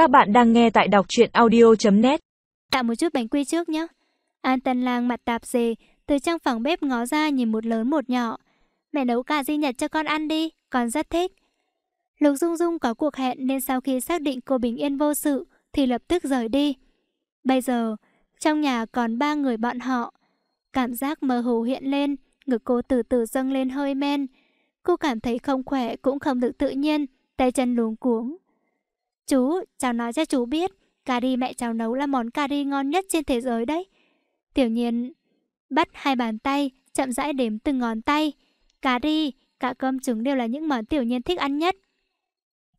Các bạn đang nghe tại đọc truyện audio.net Tạo một chút bánh quy trước nhé. An Tân Lang mặt tạp dề, từ trong phòng bếp ngó ra nhìn một lớn một nhỏ. Mẹ nấu cà ri nhật cho con ăn đi, con rất thích. Lục Dung Dung có cuộc hẹn nên sau khi xác định cô bình yên vô sự thì lập tức rời đi. Bây giờ, trong nhà còn ba người bọn họ. Cảm giác mơ hồ hiện lên, ngực cô từ từ dâng lên hơi men. Cô cảm thấy không khỏe cũng không được tự nhiên, tay chân luống cuống. Chú, cháu nói cho chú biết, cà ri mẹ cháu nấu là món cà ri ngon nhất trên thế giới đấy. Tiểu nhiên bắt hai bàn tay, chậm rãi đếm từng ngón tay. Cà ri, cả cơm trứng đều là những món tiểu nhiên thích ăn nhất.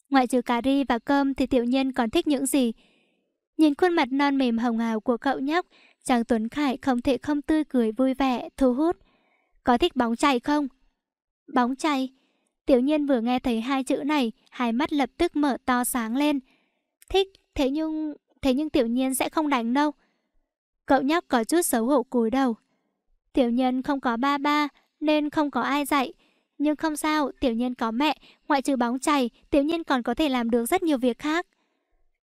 Ngoại trừ cà ri và cơm thì tiểu nhiên còn thích những gì? Nhìn khuôn mặt non mềm hồng hào của cậu nhóc, chàng Tuấn Khải không thể không tươi cười vui vẻ, thu hút. Có thích bóng chày không? Bóng chày? Tiểu nhiên vừa nghe thấy hai chữ này, hai mắt lập tức mở to sáng lên. Thích, thế nhưng... thế nhưng tiểu nhiên sẽ không đánh đâu. Cậu nhóc có chút xấu hổ cúi đầu. Tiểu nhân không có ba ba, nên không có ai dạy. Nhưng không sao, tiểu nhân có mẹ, ngoại trừ bóng chày, tiểu nhân còn có thể làm được rất nhiều việc khác.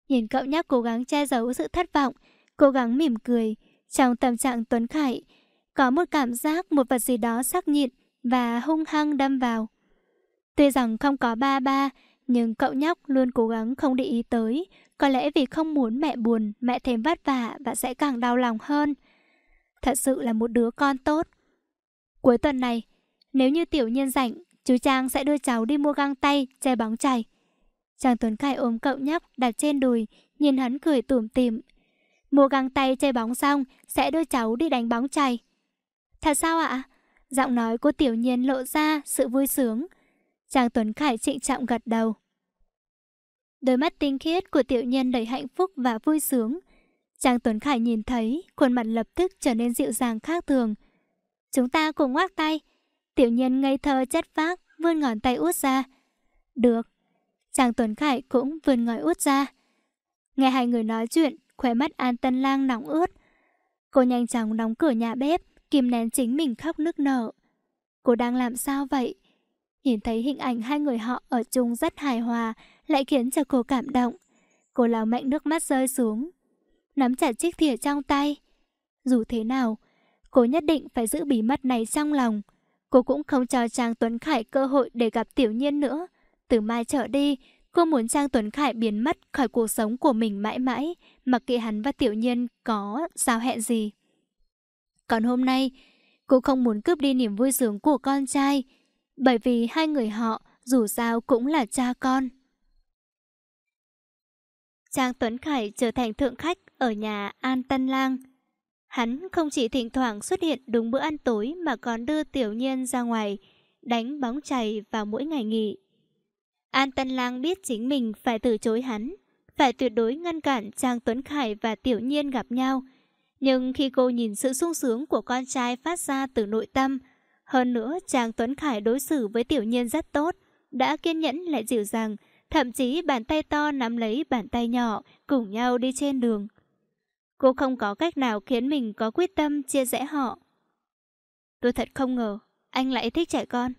Nhìn cậu nhóc cố gắng che giấu sự thất vọng, cố gắng mỉm cười. Trong tâm trạng Tuấn Khải, có một cảm giác một vật gì đó sắc nhịn và hung hăng đâm vào. Tuy rằng không có ba ba, nhưng cậu nhóc luôn cố gắng không để ý tới. Có lẽ vì không muốn mẹ buồn, mẹ thêm vất vả và sẽ càng đau lòng hơn. Thật sự là một đứa con tốt. Cuối tuần này, nếu như tiểu nhân rảnh, chú Trang sẽ đưa cháu đi mua găng tay, che bóng chày. Trang Tuấn Khải ôm cậu nhóc đặt trên đùi, nhìn hắn cười tủm tỉm. Mua găng tay chơi bóng xong, sẽ đưa cháu đi đánh bóng chày. Thật sao ạ? Giọng nói của tiểu nhiên lộ ra sự vui sướng. Trang Tuấn Khải trịnh trọng gật đầu. Đôi mắt tinh khiết của tiểu nhân đầy hạnh phúc và vui sướng. Trang Tuấn Khải nhìn thấy, khuôn mặt lập tức trở nên dịu dàng khác thường. Chúng ta cùng ngoác tay. Tiểu nhân ngây thơ chất phác, vươn ngón tay út ra. Được. Trang Tuấn Khải cũng vươn ngòi út ra. Nghe hai người nói chuyện, khóe mắt An Tân Lang nóng ướt. Cô nhanh chóng đóng cửa nhà bếp, kìm nén chính mình khóc nức nở. Cô đang làm sao vậy? Nhìn thấy hình ảnh hai người họ ở chung rất hài hòa, lại khiến cho cô cảm động. Cô lao mạnh nước mắt rơi xuống, nắm chặt chiếc thìa trong tay. Dù thế nào, cô nhất định phải giữ bí mật này trong lòng. Cô cũng không cho Trang Tuấn Khải cơ hội để gặp Tiểu Nhiên nữa. Từ mai trở đi, cô muốn Trang Tuấn Khải biến mất khỏi cuộc sống của mình mãi mãi, mặc kệ hắn và Tiểu Nhiên có giao hẹn gì. Còn hôm nay, cô không muốn cướp đi niềm vui sướng của con trai, bởi vì hai người họ dù sao cũng là cha con. Trang Tuấn Khải trở thành thượng khách ở nhà An Tân Lang. Hắn không chỉ thỉnh thoảng xuất hiện đúng bữa ăn tối mà còn đưa tiểu nhiên ra ngoài, đánh bóng chày vào mỗi ngày nghỉ. An Tân Lang biết chính mình phải từ chối hắn, phải tuyệt đối ngăn cản Trang Tuấn Khải và tiểu nhiên gặp nhau. Nhưng khi cô nhìn sự sung sướng của con trai phát ra từ nội tâm, hơn nữa, chàng Tuấn Khải đối xử với tiểu nhiên rất tốt, đã kiên nhẫn lại dịu dàng, thậm chí bàn tay to nắm lấy bàn tay nhỏ, cùng nhau đi trên đường. Cô không có cách nào khiến mình có quyết tâm chia rẽ họ. Tôi thật không ngờ, anh lại thích trẻ con.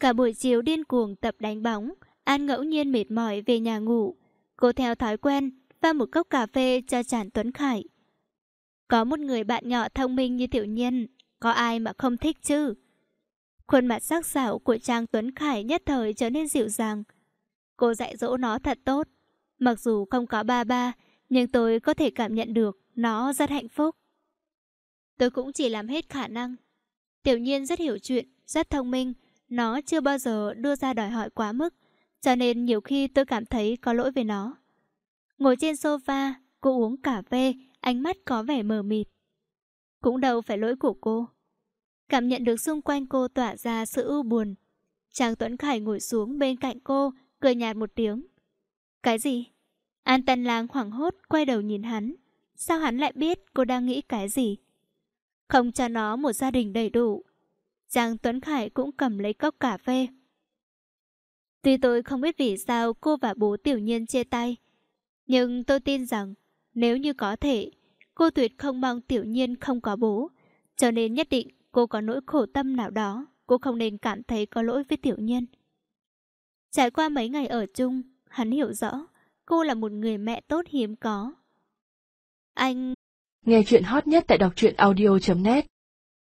Cả buổi chiều điên cuồng tập đánh bóng, An ngẫu nhiên mệt mỏi về nhà ngủ. Cô theo thói quen, pha một cốc cà phê cho chàng Tuấn Khải. Có một người bạn nhỏ thông minh như tiểu nhiên, có ai mà không thích chứ? Khuôn mặt sắc sảo của Trang Tuấn Khải nhất thời trở nên dịu dàng. Cô dạy dỗ nó thật tốt. Mặc dù không có ba ba, nhưng tôi có thể cảm nhận được nó rất hạnh phúc. Tôi cũng chỉ làm hết khả năng. Tiểu nhiên rất hiểu chuyện, rất thông minh. Nó chưa bao giờ đưa ra đòi hỏi quá mức, cho nên nhiều khi tôi cảm thấy có lỗi về nó. Ngồi trên sofa, cô uống cà phê, ánh mắt có vẻ mờ mịt. Cũng đâu phải lỗi của cô. Cảm nhận được xung quanh cô tỏa ra sự ưu buồn. Trang Tuấn Khải ngồi xuống bên cạnh cô, cười nhạt một tiếng. Cái gì? An Tân Lang hoảng hốt quay đầu nhìn hắn. Sao hắn lại biết cô đang nghĩ cái gì? Không cho nó một gia đình đầy đủ. Giang Tuấn Khải cũng cầm lấy cốc cà phê. Tuy tôi không biết vì sao cô và bố tiểu nhiên chia tay, nhưng tôi tin rằng nếu như có thể, cô tuyệt không mong tiểu nhiên không có bố. Cho nên nhất định cô có nỗi khổ tâm nào đó, cô không nên cảm thấy có lỗi với tiểu nhân. Trải qua mấy ngày ở chung, hắn hiểu rõ, cô là một người mẹ tốt hiếm có. Anh... Nghe chuyện hot nhất tại đọc truyện audio.net